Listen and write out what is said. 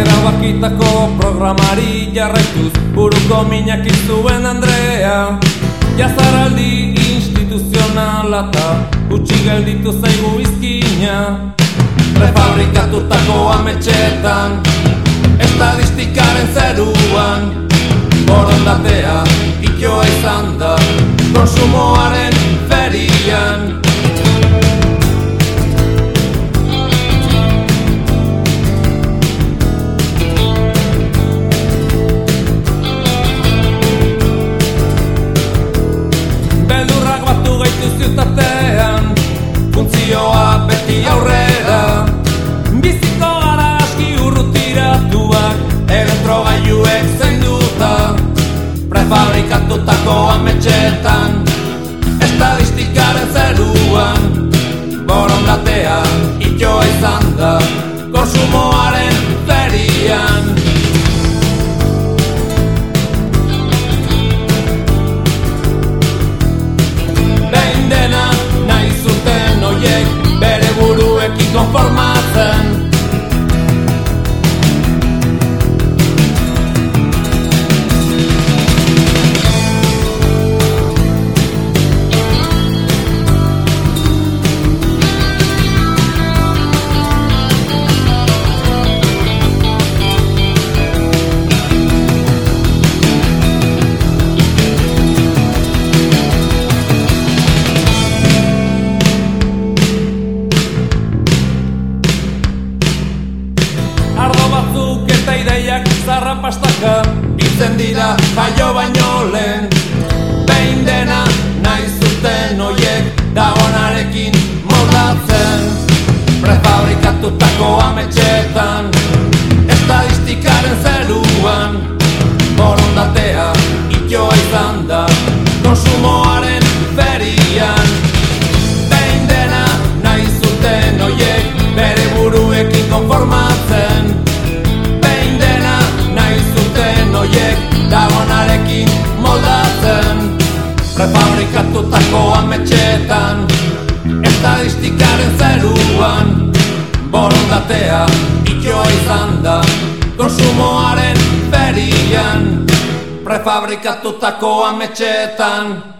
Erabakitako programari jarraituz. Buruko minak izuen Andrea Jazaraldi instituzionala eta Utsi gelditu zaigu izkina Refabrikatutako ametxetan Estadistikaren zeruan. Borondatea itioa Funtzioa beti aurrera. Biziko gara aski urrutiratuak Elektrogailuek zein duta Prefabrikatutako ametxetan Estadistikaren zarrapastaka Biltzen dira jaio baino lehen. Behin dena nahi zuten oiek Dagonarekin moldatzen. Prefabrikatutako ametxetan Estadistikaren zeruan. Borondatea itioa izan da Konsumoaren ferian. Behin dena nahi zuten oiek Bere buruekin konformatzen Prefabrikatutako ametxetan Estadistikaren zeruan Borondatea itxoa izan da. Konsumoaren ferian Prefabrikatutako ametxetan